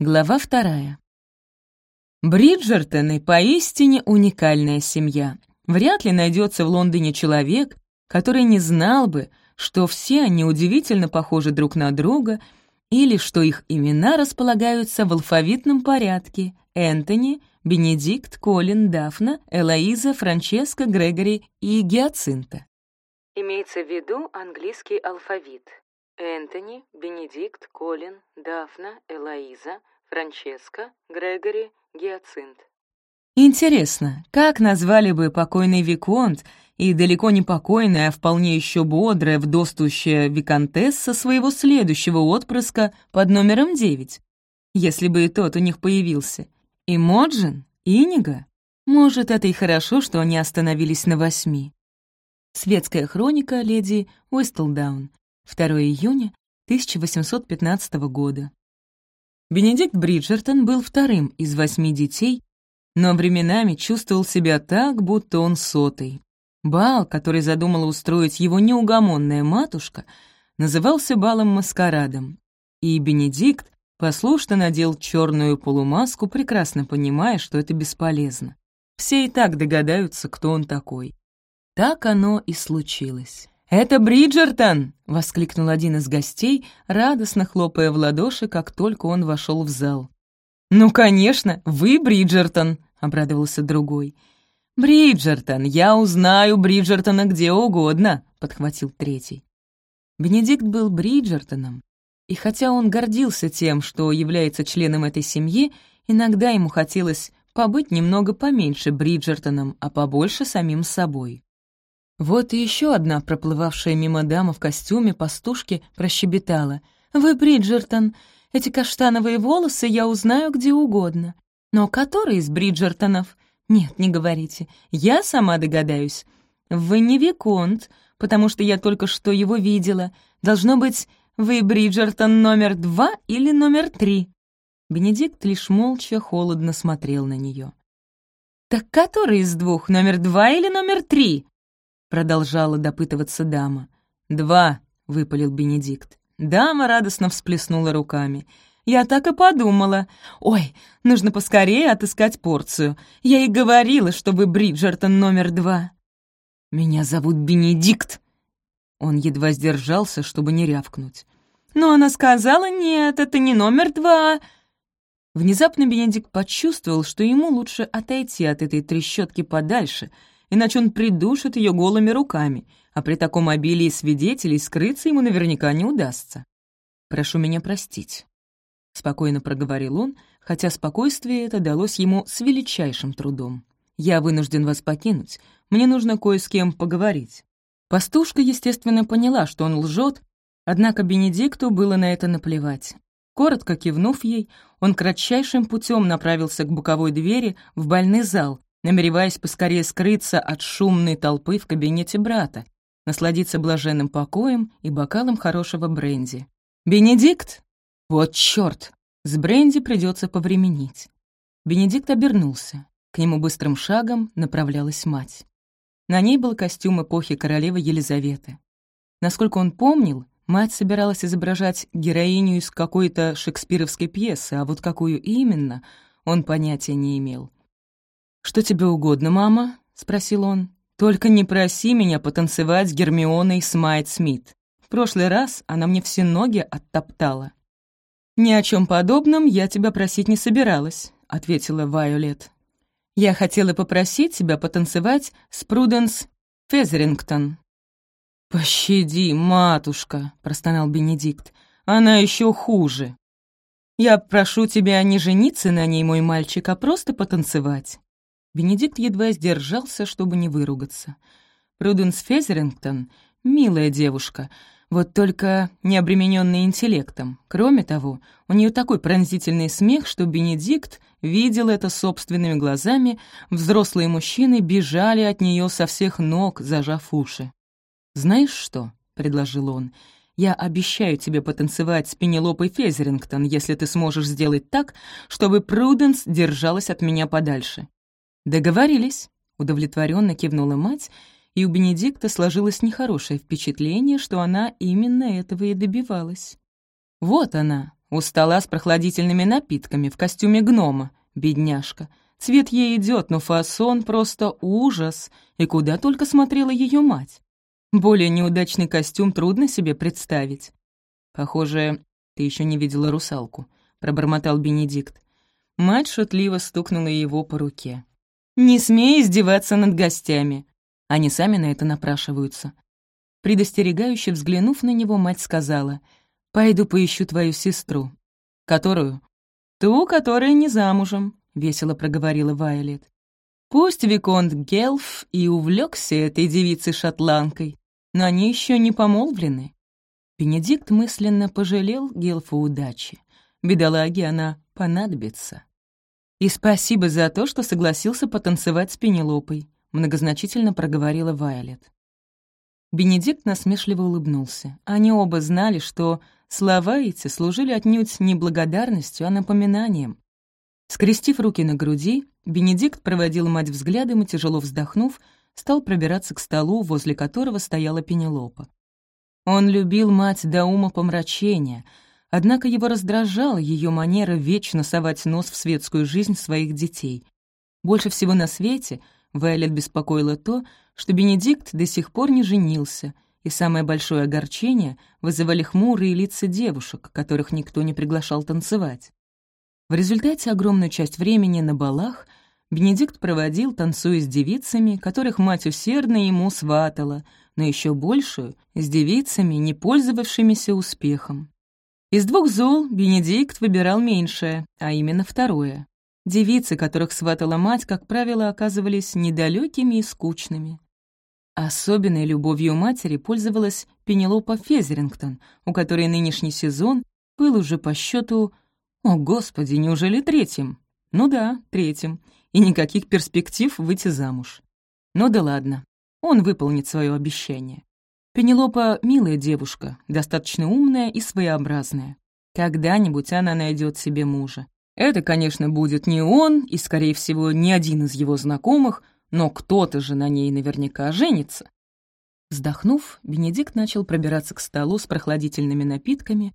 Глава вторая. Бриджертоны поистине уникальная семья. Вряд ли найдется в Лондоне человек, который не знал бы, что все они удивительно похожи друг на друга или что их имена располагаются в алфавитном порядке Энтони, Бенедикт, Колин, Дафна, Элоиза, Франческа, Грегори и Гиацинта. Имеется в виду английский алфавит. Энтони, Бенедикт, Колин, Дафна, Элоиза, Франческа, Грегори, Гиацинт. Интересно, как назвали бы покойный Виконт и далеко не покойная, а вполне еще бодрая, вдостущая Виконтесса своего следующего отпрыска под номером 9, если бы и тот у них появился? Имоджин? Инига? Может, это и хорошо, что они остановились на восьми. Светская хроника леди Уэстлдаун. 2 июня 1815 года. Бенедикт Бриджертон был вторым из восьми детей, но временами чувствовал себя так, будто он сотый. Бал, который задумала устроить его неугомонная матушка, назывался балом-маскарадом, и Бенедикт послушно надел черную полумаску, прекрасно понимая, что это бесполезно. Все и так догадаются, кто он такой. Так оно и случилось. «Это Бриджертон!» — воскликнул один из гостей, радостно хлопая в ладоши, как только он вошел в зал. «Ну, конечно, вы Бриджертон!» — обрадовался другой. «Бриджертон, я узнаю Бриджертона где угодно!» — подхватил третий. Бенедикт был Бриджертоном, и хотя он гордился тем, что является членом этой семьи, иногда ему хотелось побыть немного поменьше Бриджертоном, а побольше самим собой. Вот и еще одна проплывавшая мимо дама в костюме пастушки прощебетала. «Вы Бриджертон. Эти каштановые волосы я узнаю где угодно. Но который из Бриджертонов? Нет, не говорите. Я сама догадаюсь. Вы не Виконт, потому что я только что его видела. Должно быть, вы Бриджертон номер два или номер три?» Бенедикт лишь молча холодно смотрел на нее. «Так который из двух, номер два или номер три?» Продолжала допытываться дама. «Два», — выпалил Бенедикт. Дама радостно всплеснула руками. «Я так и подумала. Ой, нужно поскорее отыскать порцию. Я и говорила, что вы Бриджертон номер два». «Меня зовут Бенедикт». Он едва сдержался, чтобы не рявкнуть. «Но она сказала, нет, это не номер два». Внезапно Бенедикт почувствовал, что ему лучше отойти от этой трещотки подальше — иначе он придушит ее голыми руками, а при таком обилии свидетелей скрыться ему наверняка не удастся. «Прошу меня простить», — спокойно проговорил он, хотя спокойствие это далось ему с величайшим трудом. «Я вынужден вас покинуть, мне нужно кое с кем поговорить». Пастушка, естественно, поняла, что он лжет, однако Бенедикту было на это наплевать. Коротко кивнув ей, он кратчайшим путем направился к боковой двери в больный зал, намереваясь поскорее скрыться от шумной толпы в кабинете брата, насладиться блаженным покоем и бокалом хорошего бренди. «Бенедикт? Вот чёрт! С бренди придётся повременить». Бенедикт обернулся. К нему быстрым шагом направлялась мать. На ней был костюм эпохи королевы Елизаветы. Насколько он помнил, мать собиралась изображать героиню из какой-то шекспировской пьесы, а вот какую именно, он понятия не имел. «Что тебе угодно, мама?» — спросил он. «Только не проси меня потанцевать с Гермионой Смайт-Смит. В прошлый раз она мне все ноги оттоптала». «Ни о чем подобном я тебя просить не собиралась», — ответила Вайолет. «Я хотела попросить тебя потанцевать с Пруденс Фезерингтон». «Пощади, матушка», — простонал Бенедикт. «Она еще хуже. Я прошу тебя не жениться на ней, мой мальчик, а просто потанцевать. Бенедикт едва сдержался, чтобы не выругаться. Пруденс Фезерингтон — милая девушка, вот только не обремененная интеллектом. Кроме того, у нее такой пронзительный смех, что Бенедикт видел это собственными глазами, взрослые мужчины бежали от нее со всех ног, зажав уши. «Знаешь что?» — предложил он. «Я обещаю тебе потанцевать с Пенелопой Фезерингтон, если ты сможешь сделать так, чтобы Пруденс держалась от меня подальше. «Договорились», — удовлетворенно кивнула мать, и у Бенедикта сложилось нехорошее впечатление, что она именно этого и добивалась. Вот она, У стола с прохладительными напитками в костюме гнома, бедняжка. Цвет ей идет, но фасон просто ужас, и куда только смотрела ее мать. Более неудачный костюм трудно себе представить. «Похоже, ты еще не видела русалку», — пробормотал Бенедикт. Мать шутливо стукнула его по руке. «Не смей издеваться над гостями!» Они сами на это напрашиваются. Предостерегающе взглянув на него, мать сказала, «Пойду поищу твою сестру». «Которую?» «Ту, которая не замужем», — весело проговорила Вайолет. Пусть Виконт Гелф и увлекся этой девицей-шотландкой, но они еще не помолвлены. Бенедикт мысленно пожалел Гелфу удачи. Бедолаге она понадобится. «И спасибо за то, что согласился потанцевать с Пенелопой», многозначительно проговорила Вайолет. Бенедикт насмешливо улыбнулся. Они оба знали, что слова эти служили отнюдь не благодарностью, а напоминанием. Скрестив руки на груди, Бенедикт проводил мать взглядом и, тяжело вздохнув, стал пробираться к столу, возле которого стояла Пенелопа. Он любил мать до ума помрачения, однако его раздражала ее манера вечно совать нос в светскую жизнь своих детей. Больше всего на свете Вайлет беспокоило то, что Бенедикт до сих пор не женился, и самое большое огорчение вызывали хмурые лица девушек, которых никто не приглашал танцевать. В результате огромную часть времени на балах Бенедикт проводил, танцуя с девицами, которых мать усердно ему сватала, но еще большую — с девицами, не пользовавшимися успехом. Из двух зол Бенедикт выбирал меньшее, а именно второе. Девицы, которых сватала мать, как правило, оказывались недалекими и скучными. Особенной любовью матери пользовалась Пенелопа Фезерингтон, у которой нынешний сезон был уже по счету о, Господи, неужели третьим? Ну да, третьим. И никаких перспектив выйти замуж. Ну да ладно, он выполнит свое обещание. Пенелопа — милая девушка, достаточно умная и своеобразная. Когда-нибудь она найдет себе мужа. Это, конечно, будет не он и, скорее всего, не один из его знакомых, но кто-то же на ней наверняка женится. Вздохнув, Бенедикт начал пробираться к столу с прохладительными напитками,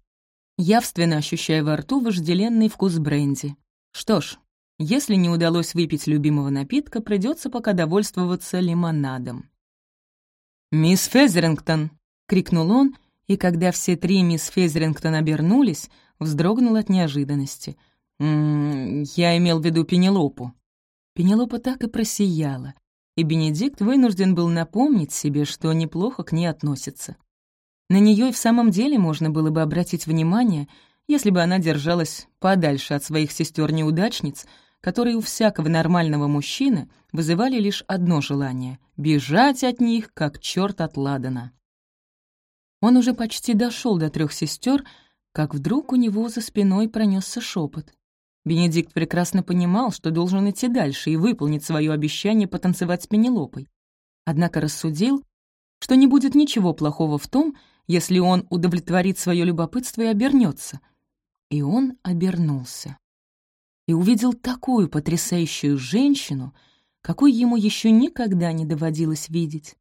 явственно ощущая во рту вожделенный вкус бренди. Что ж, если не удалось выпить любимого напитка, придется пока довольствоваться лимонадом. «Мисс Фезерингтон!» — крикнул он, и когда все три мисс Фезерингтон обернулись, вздрогнул от неожиданности. «М «М-м, -м, «Я имел в виду Пенелопу». Пенелопа так и просияла, и Бенедикт вынужден был напомнить себе, что неплохо к ней относится. На нее и в самом деле можно было бы обратить внимание, если бы она держалась подальше от своих сестер-неудачниц, которые у всякого нормального мужчины вызывали лишь одно желание — бежать от них, как черт от Ладана. Он уже почти дошел до трех сестер, как вдруг у него за спиной пронесся шепот. Бенедикт прекрасно понимал, что должен идти дальше и выполнить свое обещание потанцевать с Пенелопой. Однако рассудил, что не будет ничего плохого в том, если он удовлетворит свое любопытство и обернется. И он обернулся. И увидел такую потрясающую женщину, какой ему еще никогда не доводилось видеть.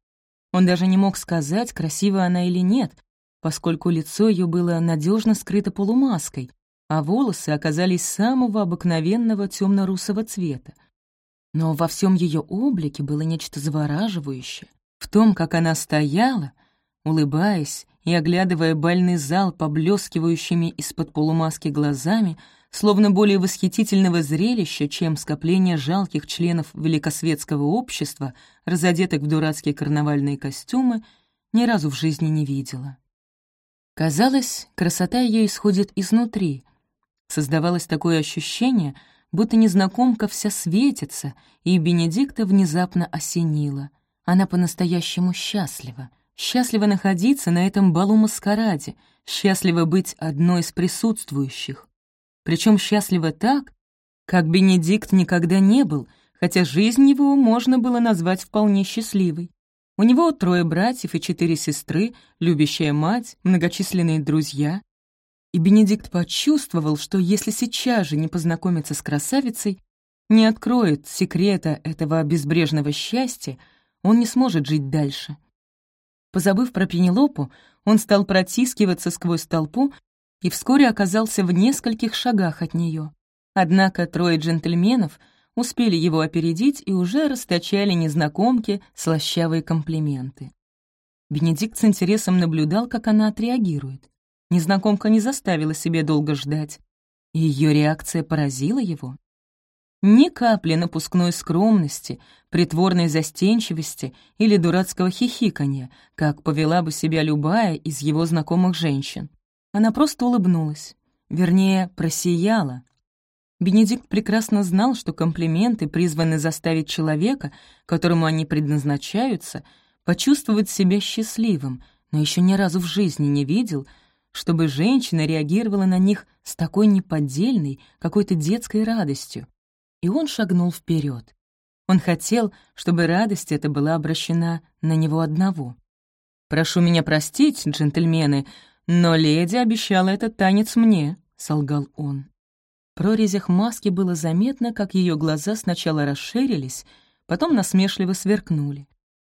Он даже не мог сказать, красива она или нет, поскольку лицо ее было надежно скрыто полумаской, а волосы оказались самого обыкновенного темно-русого цвета. Но во всем ее облике было нечто завораживающее. В том, как она стояла, улыбаясь и оглядывая бальный зал поблескивающими из-под полумаски глазами, словно более восхитительного зрелища, чем скопление жалких членов великосветского общества, разодетых в дурацкие карнавальные костюмы, ни разу в жизни не видела. Казалось, красота ее исходит изнутри. Создавалось такое ощущение, будто незнакомка вся светится, и Бенедикта внезапно осенила. Она по-настоящему счастлива счастлива находиться на этом балу-маскараде, счастлива быть одной из присутствующих. Причем счастлива так, как Бенедикт никогда не был, хотя жизнь его можно было назвать вполне счастливой. У него трое братьев и четыре сестры, любящая мать, многочисленные друзья. И Бенедикт почувствовал, что если сейчас же не познакомиться с красавицей, не откроет секрета этого безбрежного счастья, он не сможет жить дальше. Позабыв про Пенелопу, он стал протискиваться сквозь толпу и вскоре оказался в нескольких шагах от нее. Однако трое джентльменов успели его опередить и уже расточали незнакомке слащавые комплименты. Бенедикт с интересом наблюдал, как она отреагирует. Незнакомка не заставила себе долго ждать. Ее реакция поразила его. Ни капли напускной скромности, притворной застенчивости или дурацкого хихиканья, как повела бы себя любая из его знакомых женщин. Она просто улыбнулась. Вернее, просияла. Бенедикт прекрасно знал, что комплименты призваны заставить человека, которому они предназначаются, почувствовать себя счастливым, но еще ни разу в жизни не видел, чтобы женщина реагировала на них с такой неподдельной, какой-то детской радостью. И он шагнул вперед. Он хотел, чтобы радость эта была обращена на него одного. «Прошу меня простить, джентльмены, «Но леди обещала этот танец мне», — солгал он. В прорезях маски было заметно, как ее глаза сначала расширились, потом насмешливо сверкнули.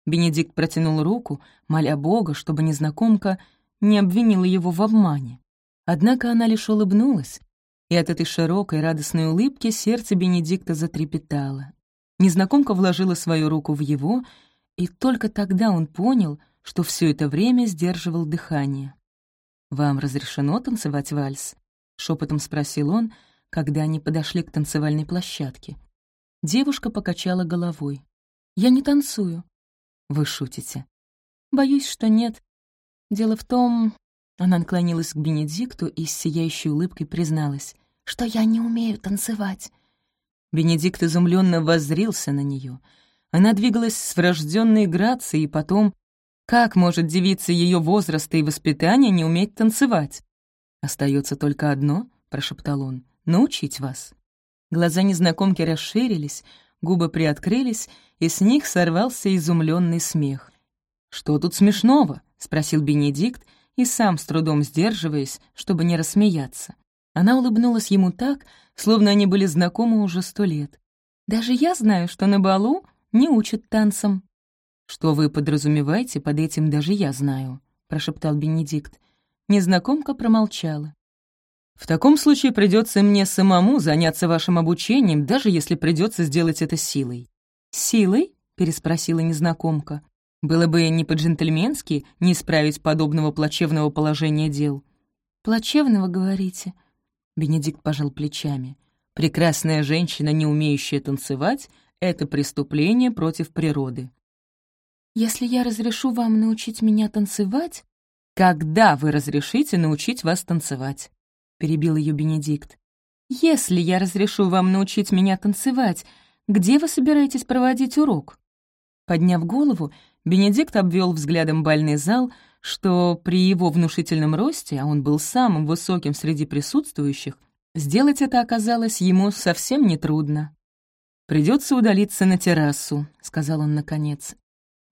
Бенедикт протянул руку, моля Бога, чтобы незнакомка не обвинила его в обмане. Однако она лишь улыбнулась, и от этой широкой радостной улыбки сердце Бенедикта затрепетало. Незнакомка вложила свою руку в его, и только тогда он понял, что все это время сдерживал дыхание. «Вам разрешено танцевать вальс?» — шепотом спросил он, когда они подошли к танцевальной площадке. Девушка покачала головой. «Я не танцую». «Вы шутите?» «Боюсь, что нет. Дело в том...» Она наклонилась к Бенедикту и с сияющей улыбкой призналась, что я не умею танцевать. Бенедикт изумленно воззрился на нее. Она двигалась с врожденной грацией и потом как может девица ее возраста и воспитания не уметь танцевать? Остается только одно, прошептал он, научить вас. Глаза незнакомки расширились, губы приоткрылись, и с них сорвался изумленный смех. «Что тут смешного?» — спросил Бенедикт, и сам с трудом сдерживаясь, чтобы не рассмеяться. Она улыбнулась ему так, словно они были знакомы уже сто лет. «Даже я знаю, что на балу не учат танцам». «Что вы подразумеваете под этим, даже я знаю», — прошептал Бенедикт. Незнакомка промолчала. «В таком случае придется мне самому заняться вашим обучением, даже если придется сделать это силой». «Силой?» — переспросила незнакомка. «Было бы не по-джентльменски не исправить подобного плачевного положения дел». «Плачевного, говорите?» Бенедикт пожал плечами. «Прекрасная женщина, не умеющая танцевать, — это преступление против природы. «Если я разрешу вам научить меня танцевать...» «Когда вы разрешите научить вас танцевать?» — перебил ее Бенедикт. «Если я разрешу вам научить меня танцевать, где вы собираетесь проводить урок?» Подняв голову, Бенедикт обвел взглядом бальный зал, что при его внушительном росте, а он был самым высоким среди присутствующих, сделать это оказалось ему совсем нетрудно. «Придется удалиться на террасу», — сказал он наконец.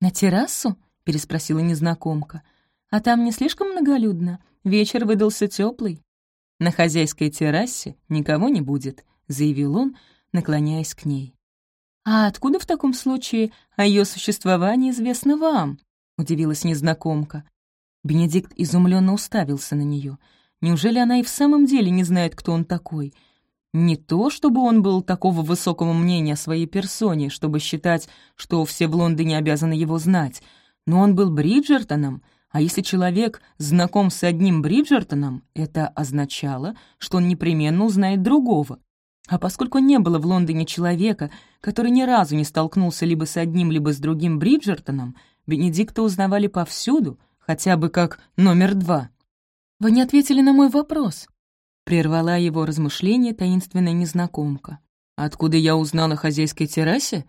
«На террасу?» — переспросила незнакомка. «А там не слишком многолюдно? Вечер выдался теплый. «На хозяйской террасе никого не будет», — заявил он, наклоняясь к ней. «А откуда в таком случае о ее существовании известно вам?» — удивилась незнакомка. Бенедикт изумленно уставился на нее. Неужели она и в самом деле не знает, кто он такой — не то, чтобы он был такого высокого мнения о своей персоне, чтобы считать, что все в Лондоне обязаны его знать, но он был Бриджертоном, а если человек знаком с одним Бриджертоном, это означало, что он непременно узнает другого. А поскольку не было в Лондоне человека, который ни разу не столкнулся либо с одним, либо с другим Бриджертоном, Бенедикта узнавали повсюду, хотя бы как номер два. «Вы не ответили на мой вопрос», Прервала его размышления таинственная незнакомка. «Откуда я узнала о хозяйской террасе?»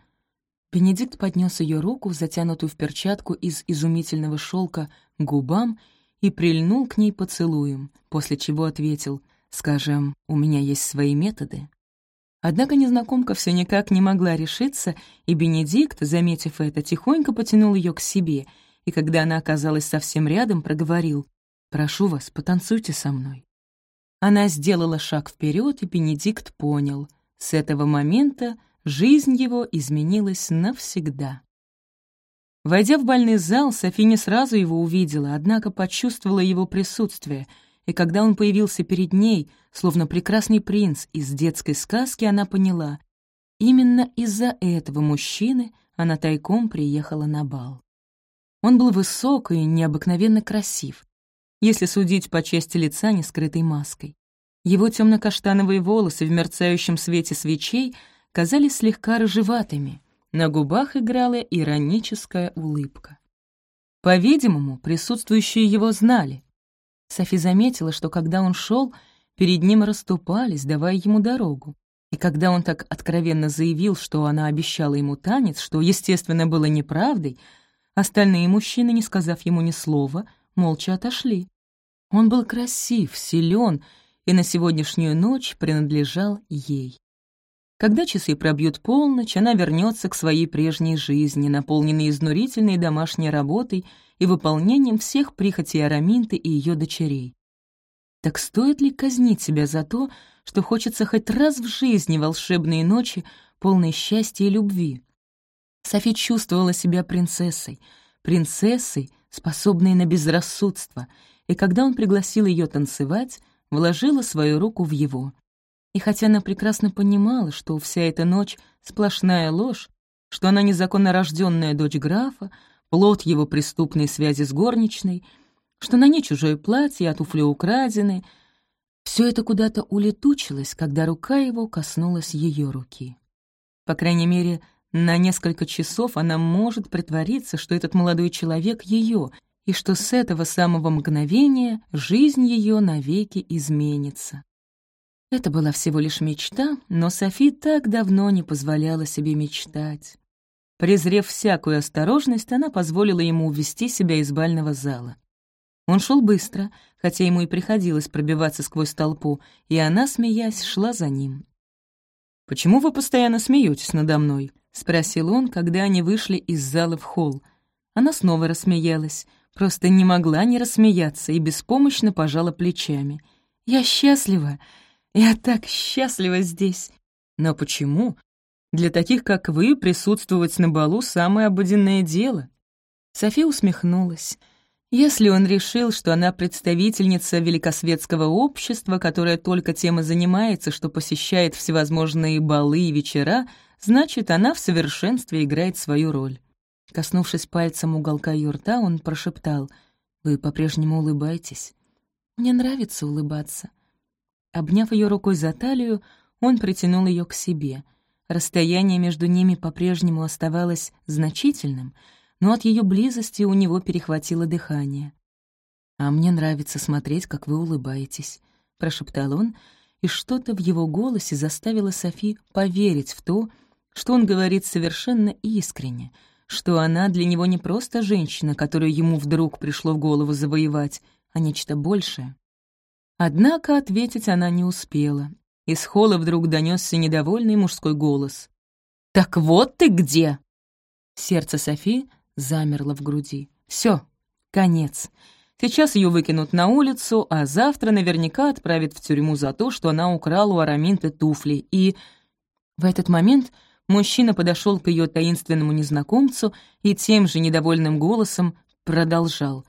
Бенедикт поднес ее руку, затянутую в перчатку из изумительного шелка, губам и прильнул к ней поцелуем, после чего ответил, «Скажем, у меня есть свои методы». Однако незнакомка все никак не могла решиться, и Бенедикт, заметив это, тихонько потянул ее к себе, и когда она оказалась совсем рядом, проговорил, «Прошу вас, потанцуйте со мной». Она сделала шаг вперед, и Бенедикт понял. С этого момента жизнь его изменилась навсегда. Войдя в больный зал, Софи не сразу его увидела, однако почувствовала его присутствие, и когда он появился перед ней, словно прекрасный принц из детской сказки, она поняла, именно из-за этого мужчины она тайком приехала на бал. Он был высок и необыкновенно красив, если судить по части лица, не скрытой маской. Его темно-каштановые волосы в мерцающем свете свечей казались слегка рыжеватыми, на губах играла ироническая улыбка. По-видимому, присутствующие его знали. Софи заметила, что когда он шел, перед ним расступались, давая ему дорогу. И когда он так откровенно заявил, что она обещала ему танец, что, естественно, было неправдой, остальные мужчины, не сказав ему ни слова, молча отошли. Он был красив, силен и на сегодняшнюю ночь принадлежал ей. Когда часы пробьют полночь, она вернется к своей прежней жизни, наполненной изнурительной домашней работой и выполнением всех прихотей Араминты и ее дочерей. Так стоит ли казнить себя за то, что хочется хоть раз в жизни волшебные ночи, полной счастья и любви? Софи чувствовала себя принцессой, принцессой, способной на безрассудство, и когда он пригласил ее танцевать, вложила свою руку в его. И хотя она прекрасно понимала, что вся эта ночь — сплошная ложь, что она незаконно рожденная дочь графа, плод его преступной связи с горничной, что на ней чужое платье, а туфли украдены, все это куда-то улетучилось, когда рука его коснулась ее руки. По крайней мере, на несколько часов она может притвориться, что этот молодой человек ее, и что с этого самого мгновения жизнь ее навеки изменится. Это была всего лишь мечта, но Софи так давно не позволяла себе мечтать. Презрев всякую осторожность, она позволила ему увести себя из бального зала. Он шел быстро, хотя ему и приходилось пробиваться сквозь толпу, и она, смеясь, шла за ним. «Почему вы постоянно смеетесь надо мной?» — спросил он, когда они вышли из зала в холл. Она снова рассмеялась, просто не могла не рассмеяться и беспомощно пожала плечами. «Я счастлива! Я так счастлива здесь!» «Но почему? Для таких, как вы, присутствовать на балу — самое обыденное дело». София усмехнулась. Если он решил, что она представительница великосветского общества, которое только тем и занимается, что посещает всевозможные балы и вечера, значит, она в совершенстве играет свою роль. Коснувшись пальцем уголка ее рта, он прошептал, «Вы по-прежнему улыбаетесь?» «Мне нравится улыбаться». Обняв ее рукой за талию, он притянул ее к себе. Расстояние между ними по-прежнему оставалось значительным, но от ее близости у него перехватило дыхание. «А мне нравится смотреть, как вы улыбаетесь», — прошептал он, и что-то в его голосе заставило Софи поверить в то, что он говорит совершенно искренне, что она для него не просто женщина, которую ему вдруг пришло в голову завоевать, а нечто большее. Однако ответить она не успела. Из холла вдруг донесся недовольный мужской голос. «Так вот ты где!» Сердце Софи замерло в груди. Все, конец. Сейчас ее выкинут на улицу, а завтра наверняка отправят в тюрьму за то, что она украла у Араминты туфли. И в этот момент мужчина подошел к ее таинственному незнакомцу и тем же недовольным голосом продолжал.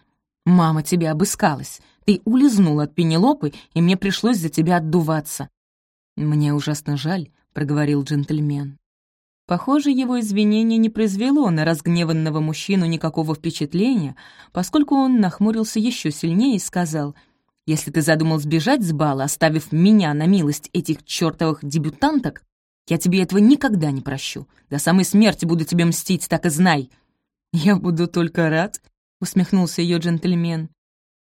«Мама тебя обыскалась. Ты улизнул от Пенелопы, и мне пришлось за тебя отдуваться». «Мне ужасно жаль», — проговорил джентльмен. Похоже, его извинение не произвело на разгневанного мужчину никакого впечатления, поскольку он нахмурился еще сильнее и сказал, «Если ты задумал сбежать с бала, оставив меня на милость этих чертовых дебютанток, я тебе этого никогда не прощу. До самой смерти буду тебе мстить, так и знай». «Я буду только рад», — усмехнулся ее джентльмен.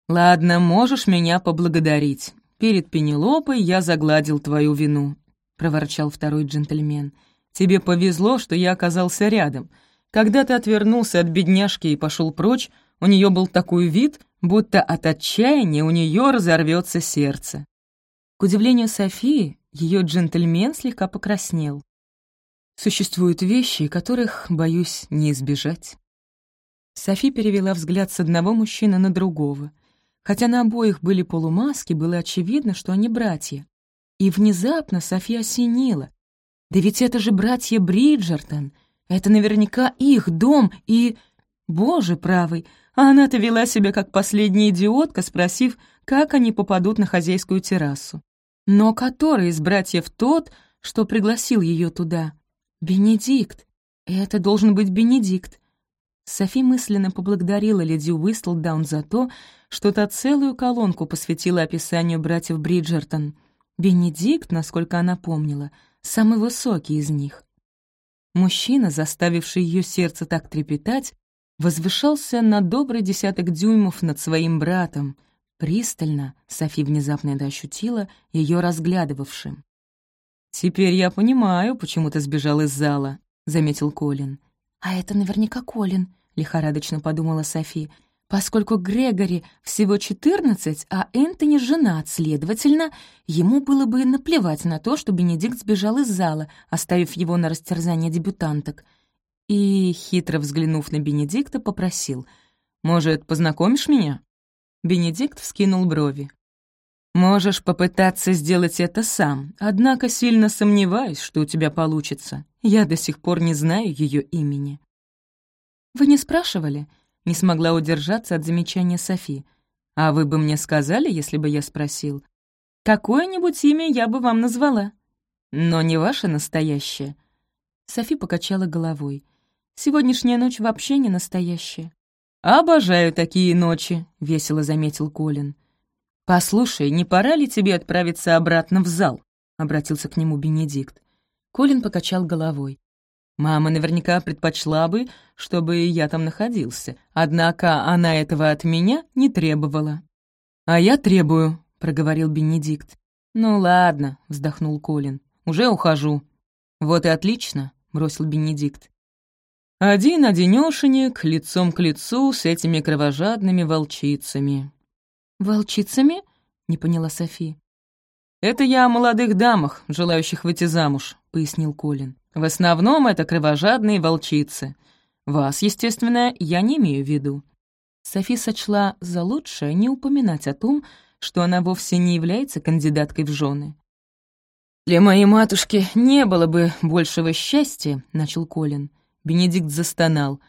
«Ладно, можешь меня поблагодарить. Перед Пенелопой я загладил твою вину», — проворчал второй джентльмен. «Тебе повезло, что я оказался рядом. Когда ты отвернулся от бедняжки и пошел прочь, у нее был такой вид, будто от отчаяния у нее разорвется сердце». К удивлению Софии, ее джентльмен слегка покраснел. «Существуют вещи, которых, боюсь, не избежать». Софи перевела взгляд с одного мужчины на другого — Хотя на обоих были полумаски, было очевидно, что они братья. И внезапно София осенила. Да ведь это же братья Бриджертон. Это наверняка их дом и... Боже правый, а она-то вела себя как последняя идиотка, спросив, как они попадут на хозяйскую террасу. Но который из братьев тот, что пригласил ее туда? Бенедикт. Это должен быть Бенедикт. Софи мысленно поблагодарила леди Уистлдаун за то, что та целую колонку посвятила описанию братьев Бриджертон. Бенедикт, насколько она помнила, самый высокий из них. Мужчина, заставивший ее сердце так трепетать, возвышался на добрый десяток дюймов над своим братом, пристально, Софи внезапно это ощутила, ее разглядывавшим. «Теперь я понимаю, почему ты сбежал из зала», — заметил Колин. «А это наверняка Колин», — лихорадочно подумала Софи, поскольку Грегори всего четырнадцать, а Энтони женат, следовательно, ему было бы наплевать на то, что Бенедикт сбежал из зала, оставив его на растерзание дебютанток. И, хитро взглянув на Бенедикта, попросил, «Может, познакомишь меня?» Бенедикт вскинул брови. «Можешь попытаться сделать это сам, однако сильно сомневаюсь, что у тебя получится. Я до сих пор не знаю ее имени». «Вы не спрашивали?» — не смогла удержаться от замечания Софи. «А вы бы мне сказали, если бы я спросил? Какое-нибудь имя я бы вам назвала, но не ваше настоящее». Софи покачала головой. «Сегодняшняя ночь вообще не настоящая. «Обожаю такие ночи», — весело заметил Колин. «Послушай, не пора ли тебе отправиться обратно в зал?» — обратился к нему Бенедикт. Колин покачал головой. «Мама наверняка предпочла бы, чтобы я там находился, однако она этого от меня не требовала». «А я требую», — проговорил Бенедикт. «Ну ладно», — вздохнул Колин, — «уже ухожу». «Вот и отлично», — бросил Бенедикт. Один-одинёшенек, лицом к лицу с этими кровожадными волчицами. «Волчицами?» — не поняла Софи. «Это я о молодых дамах, желающих выйти замуж», — пояснил Колин. «В основном это кровожадные волчицы. Вас, естественно, я не имею в виду». Софи сочла за лучшее не упоминать о том, что она вовсе не является кандидаткой в жены. «Для моей матушки не было бы большего счастья», — начал Колин, — Бенедикт застонал.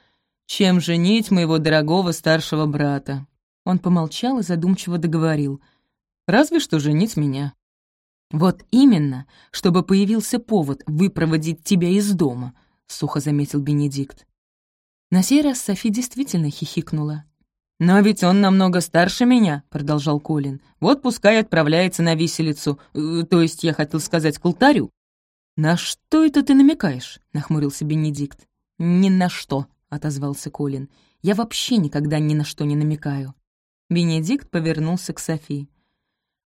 «Чем женить моего дорогого старшего брата?» Он помолчал и задумчиво договорил. «Разве что женить меня». «Вот именно, чтобы появился повод выпроводить тебя из дома», — сухо заметил Бенедикт. На сей раз Софи действительно хихикнула. «Но ведь он намного старше меня», — продолжал Колин. «Вот пускай отправляется на виселицу, э, то есть я хотел сказать к алтарю». «На что это ты намекаешь?» — нахмурился Бенедикт. «Ни на что», — отозвался Колин. «Я вообще никогда ни на что не намекаю». Бенедикт повернулся к Софи.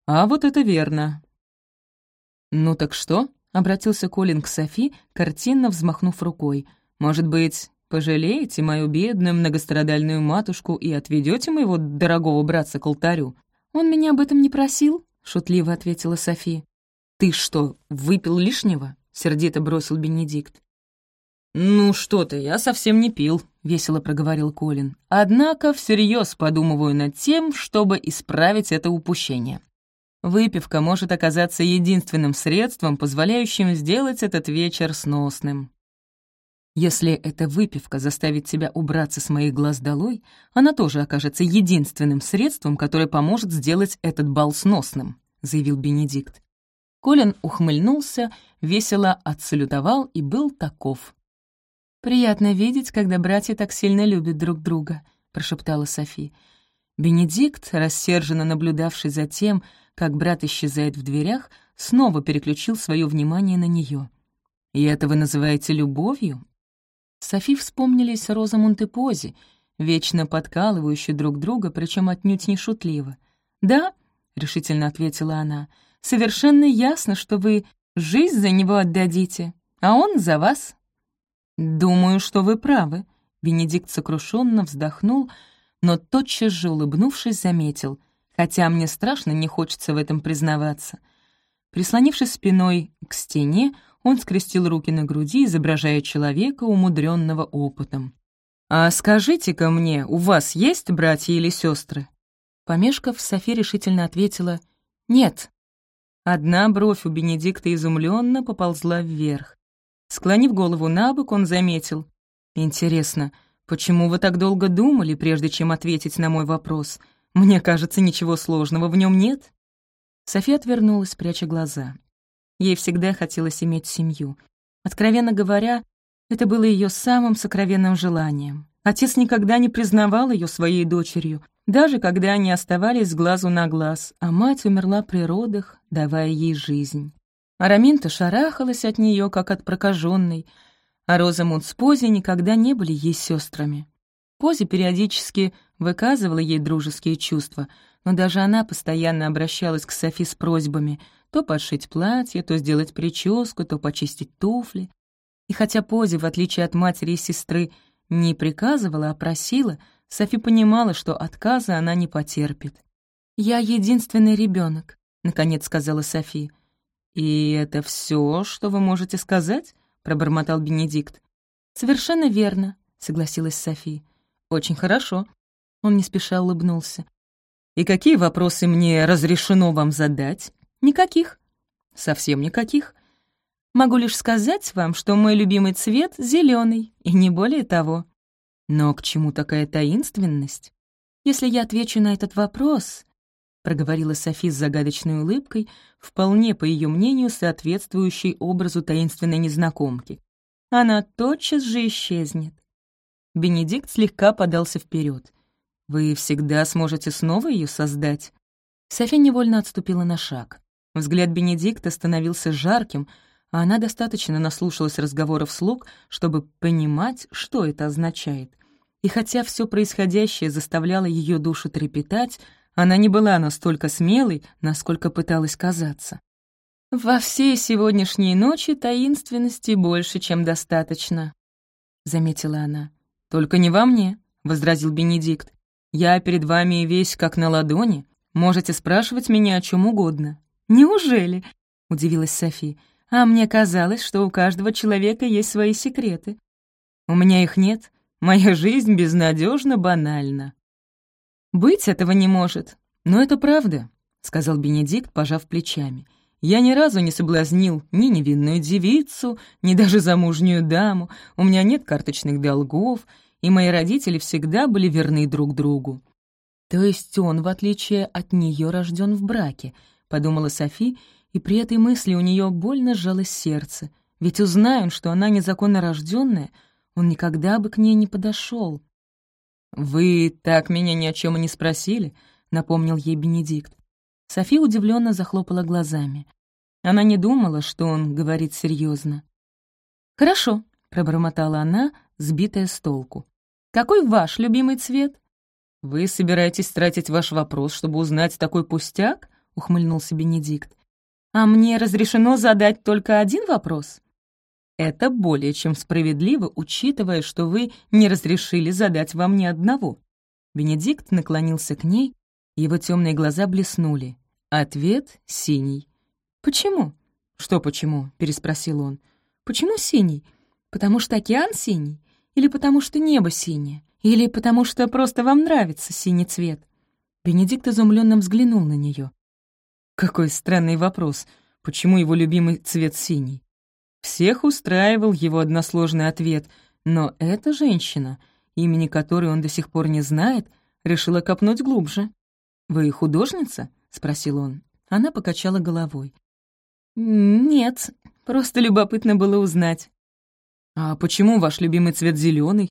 «А вот это верно». «Ну так что?» — обратился Колин к Софи, картинно взмахнув рукой. «Может быть, пожалеете мою бедную многострадальную матушку и отведете моего дорогого братца к алтарю?» «Он меня об этом не просил», — шутливо ответила Софи. «Ты что, выпил лишнего?» — сердито бросил Бенедикт. «Ну что ты, я совсем не пил», — весело проговорил Колин. «Однако всерьез подумываю над тем, чтобы исправить это упущение. Выпивка может оказаться единственным средством, позволяющим сделать этот вечер сносным. Если эта выпивка заставит тебя убраться с моих глаз долой, она тоже окажется единственным средством, которое поможет сделать этот бал сносным», — заявил Бенедикт. Колин ухмыльнулся, весело отсалютовал и был таков. «Приятно видеть, когда братья так сильно любят друг друга», — прошептала Софи. Бенедикт, рассерженно наблюдавший за тем, как брат исчезает в дверях, снова переключил свое внимание на нее. «И это вы называете любовью?» Софи вспомнились Розамунд и Пози, вечно подкалывающие друг друга, причем отнюдь не шутливо. «Да», — решительно ответила она, — «совершенно ясно, что вы жизнь за него отдадите, а он за вас». «Думаю, что вы правы», — Бенедикт сокрушенно вздохнул, но тотчас же, улыбнувшись, заметил, хотя мне страшно не хочется в этом признаваться. Прислонившись спиной к стене, он скрестил руки на груди, изображая человека, умудренного опытом. «А скажите-ка мне, у вас есть братья или сестры? Помешков, Софи решительно ответила «Нет». Одна бровь у Бенедикта изумленно поползла вверх. Склонив голову на бок, он заметил. «Интересно, «Почему вы так долго думали, прежде чем ответить на мой вопрос? Мне кажется, ничего сложного в нем нет». София отвернулась, пряча глаза. Ей всегда хотелось иметь семью. Откровенно говоря, это было ее самым сокровенным желанием. Отец никогда не признавал ее своей дочерью, даже когда они оставались с глазу на глаз, а мать умерла при родах, давая ей жизнь. Араминта шарахалась от нее, как от прокаженной, а Розамунд с Пози никогда не были ей сестрами. Пози периодически выказывала ей дружеские чувства, но даже она постоянно обращалась к Софи с просьбами то подшить платье, то сделать прическу, то почистить туфли. И хотя Пози, в отличие от матери и сестры, не приказывала, а просила, Софи понимала, что отказа она не потерпит. «Я единственный ребенок, наконец сказала Софи. «И это все, что вы можете сказать?» — пробормотал Бенедикт. «Совершенно верно», — согласилась Софи. «Очень хорошо». Он не спеша улыбнулся. «И какие вопросы мне разрешено вам задать?» «Никаких». «Совсем никаких?» Могу лишь сказать вам, что мой любимый цвет — зеленый, и не более того. Но к чему такая таинственность? Если я отвечу на этот вопрос, — проговорила Софи с загадочной улыбкой, вполне, по ее мнению, соответствующей образу таинственной незнакомки, она тотчас же исчезнет. Бенедикт слегка подался вперед. «Вы всегда сможете снова ее создать?» Софи невольно отступила на шаг. Взгляд Бенедикта становился жарким, а она достаточно наслушалась разговоров слуг, чтобы понимать, что это означает. И хотя все происходящее заставляло ее душу трепетать, она не была настолько смелой, насколько пыталась казаться. «Во всей сегодняшней ночи таинственности больше, чем достаточно», — заметила она. «Только не во мне», — возразил Бенедикт. «Я перед вами весь как на ладони. Можете спрашивать меня о чем угодно». «Неужели?» — удивилась София. А мне казалось, что у каждого человека есть свои секреты. У меня их нет. Моя жизнь безнадежно банальна. Быть этого не может. Но это правда, — сказал Бенедикт, пожав плечами. Я ни разу не соблазнил ни невинную девицу, ни даже замужнюю даму. У меня нет карточных долгов, и мои родители всегда были верны друг другу. То есть он, в отличие от нее, рожден в браке, — подумала Софи, — и при этой мысли у нее больно сжалось сердце, ведь узнаем, что она незаконно рожденная, он никогда бы к ней не подошел. «Вы так меня ни о чем и не спросили», — напомнил ей Бенедикт. София удивленно захлопала глазами. Она не думала, что он говорит серьезно. «Хорошо», — пробормотала она, сбитая с толку. «Какой ваш любимый цвет?» «Вы собираетесь тратить ваш вопрос, чтобы узнать такой пустяк?» — ухмыльнулся Бенедикт. А мне разрешено задать только один вопрос? Это более чем справедливо, учитывая, что вы не разрешили задать вам ни одного. Бенедикт наклонился к ней, его темные глаза блеснули. Ответ — синий. «Почему?» «Что почему?» — переспросил он. «Почему синий? Потому что океан синий? Или потому что небо синее? Или потому что просто вам нравится синий цвет?» Бенедикт изумленно взглянул на нее. Какой странный вопрос. Почему его любимый цвет синий? Всех устраивал его односложный ответ, но эта женщина, имени которой он до сих пор не знает, решила копнуть глубже. «Вы художница?» — спросил он. Она покачала головой. «Нет, просто любопытно было узнать». «А почему ваш любимый цвет зеленый?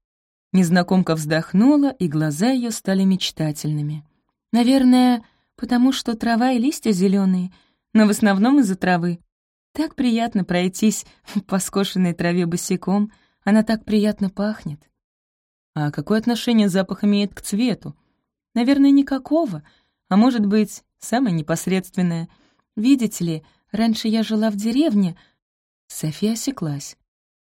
Незнакомка вздохнула, и глаза ее стали мечтательными. «Наверное, потому что трава и листья зеленые, но в основном из-за травы. Так приятно пройтись по скошенной траве босиком, она так приятно пахнет. А какое отношение запах имеет к цвету? Наверное, никакого, а может быть, самое непосредственное. Видите ли, раньше я жила в деревне. София осеклась.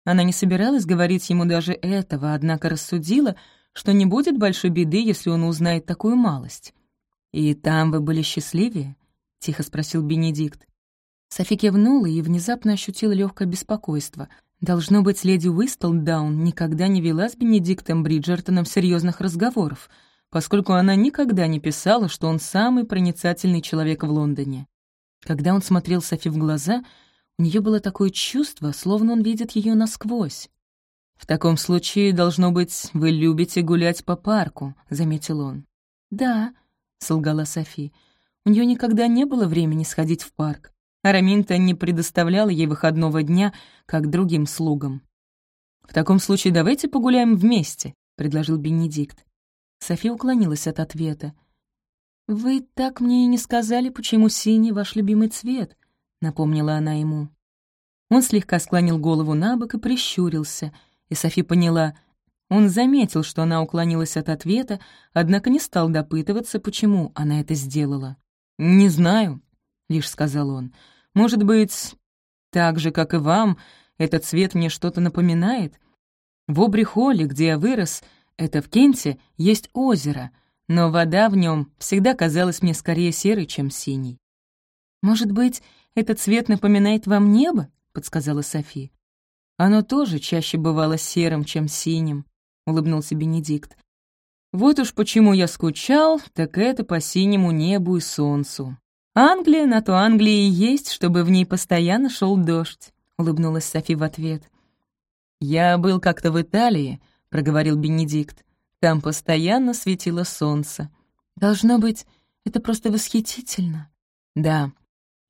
Она не собиралась говорить ему даже этого, однако рассудила, что не будет большой беды, если он узнает такую малость. «И там вы были счастливее?» — тихо спросил Бенедикт. Софи кивнула и внезапно ощутила легкое беспокойство. Должно быть, леди Уистлдаун никогда не вела с Бенедиктом Бриджертоном серьезных разговоров, поскольку она никогда не писала, что он самый проницательный человек в Лондоне. Когда он смотрел Софи в глаза, у нее было такое чувство, словно он видит ее насквозь. «В таком случае, должно быть, вы любите гулять по парку», — заметил он. «Да», — солгала Софи. «У нее никогда не было времени сходить в парк. Араминта не предоставляла ей выходного дня, как другим слугам». «В таком случае давайте погуляем вместе», — предложил Бенедикт. Софи уклонилась от ответа. «Вы так мне и не сказали, почему синий ваш любимый цвет», — напомнила она ему. Он слегка склонил голову на бок и прищурился — и Софи поняла, он заметил, что она уклонилась от ответа, однако не стал допытываться, почему она это сделала. «Не знаю», — лишь сказал он. «Может быть, так же, как и вам, этот цвет мне что-то напоминает? В Обрихоле, где я вырос, это в Кенте, есть озеро, но вода в нем всегда казалась мне скорее серой, чем синей». «Может быть, этот цвет напоминает вам небо?» — подсказала Софи. Оно тоже чаще бывало серым, чем синим», — улыбнулся Бенедикт. «Вот уж почему я скучал, так это по синему небу и солнцу. Англия на то Англии и есть, чтобы в ней постоянно шел дождь», — улыбнулась Софи в ответ. «Я был как-то в Италии», — проговорил Бенедикт. «Там постоянно светило солнце. Должно быть, это просто восхитительно». «Да.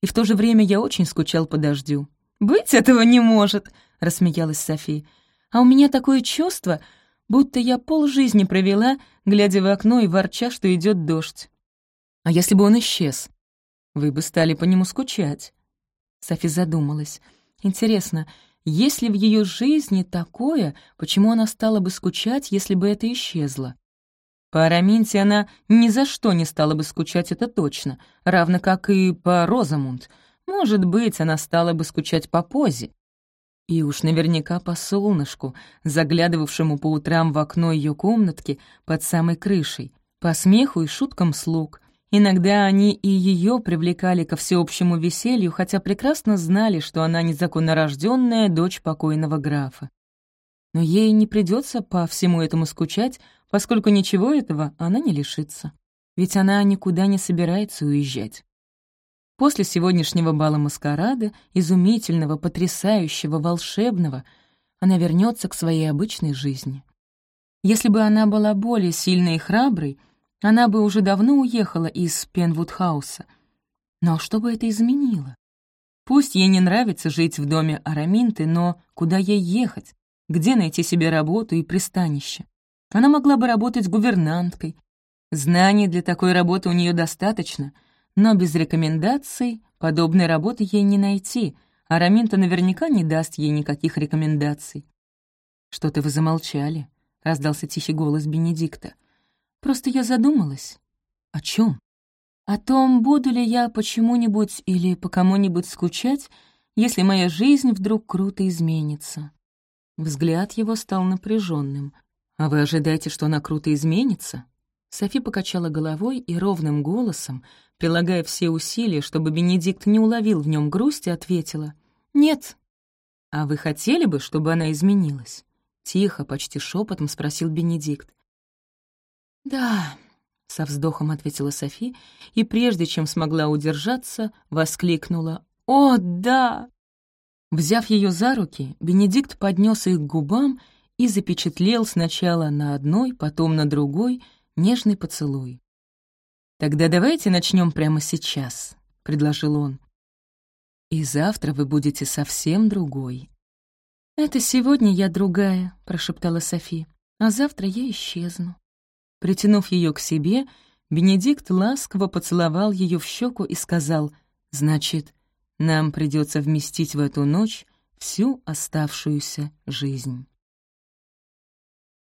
И в то же время я очень скучал по дождю». «Быть этого не может», рассмеялась Софи. «А у меня такое чувство, будто я полжизни провела, глядя в окно и ворча, что идет дождь». «А если бы он исчез? Вы бы стали по нему скучать». Софи задумалась. «Интересно, есть ли в ее жизни такое, почему она стала бы скучать, если бы это исчезло?» По Араминте она ни за что не стала бы скучать, это точно, равно как и по Розамунд. Может быть, она стала бы скучать по позе. И уж наверняка по солнышку, заглядывавшему по утрам в окно ее комнатки под самой крышей, по смеху и шуткам слуг. Иногда они и ее привлекали ко всеобщему веселью, хотя прекрасно знали, что она незаконнорожденная дочь покойного графа. Но ей не придется по всему этому скучать, поскольку ничего этого она не лишится. Ведь она никуда не собирается уезжать. После сегодняшнего бала маскарада, изумительного, потрясающего, волшебного, она вернется к своей обычной жизни. Если бы она была более сильной и храброй, она бы уже давно уехала из Пенвудхауса. Но что бы это изменило? Пусть ей не нравится жить в доме Араминты, но куда ей ехать? Где найти себе работу и пристанище? Она могла бы работать гувернанткой. Знаний для такой работы у нее достаточно — но без рекомендаций подобной работы ей не найти, а Раминта наверняка не даст ей никаких рекомендаций. «Что-то вы замолчали», — раздался тихий голос Бенедикта. «Просто я задумалась». «О чем? «О том, буду ли я почему-нибудь или по кому-нибудь скучать, если моя жизнь вдруг круто изменится». Взгляд его стал напряженным. «А вы ожидаете, что она круто изменится?» Софи покачала головой и ровным голосом, прилагая все усилия, чтобы Бенедикт не уловил в нем грусти, ответила «Нет». «А вы хотели бы, чтобы она изменилась?» Тихо, почти шепотом спросил Бенедикт. «Да», — со вздохом ответила Софи, и прежде чем смогла удержаться, воскликнула «О, да!». Взяв ее за руки, Бенедикт поднес их к губам и запечатлел сначала на одной, потом на другой нежный поцелуй. «Тогда давайте начнем прямо сейчас», — предложил он. «И завтра вы будете совсем другой». «Это сегодня я другая», — прошептала Софи, «а завтра я исчезну». Притянув ее к себе, Бенедикт ласково поцеловал ее в щеку и сказал, «Значит, нам придется вместить в эту ночь всю оставшуюся жизнь».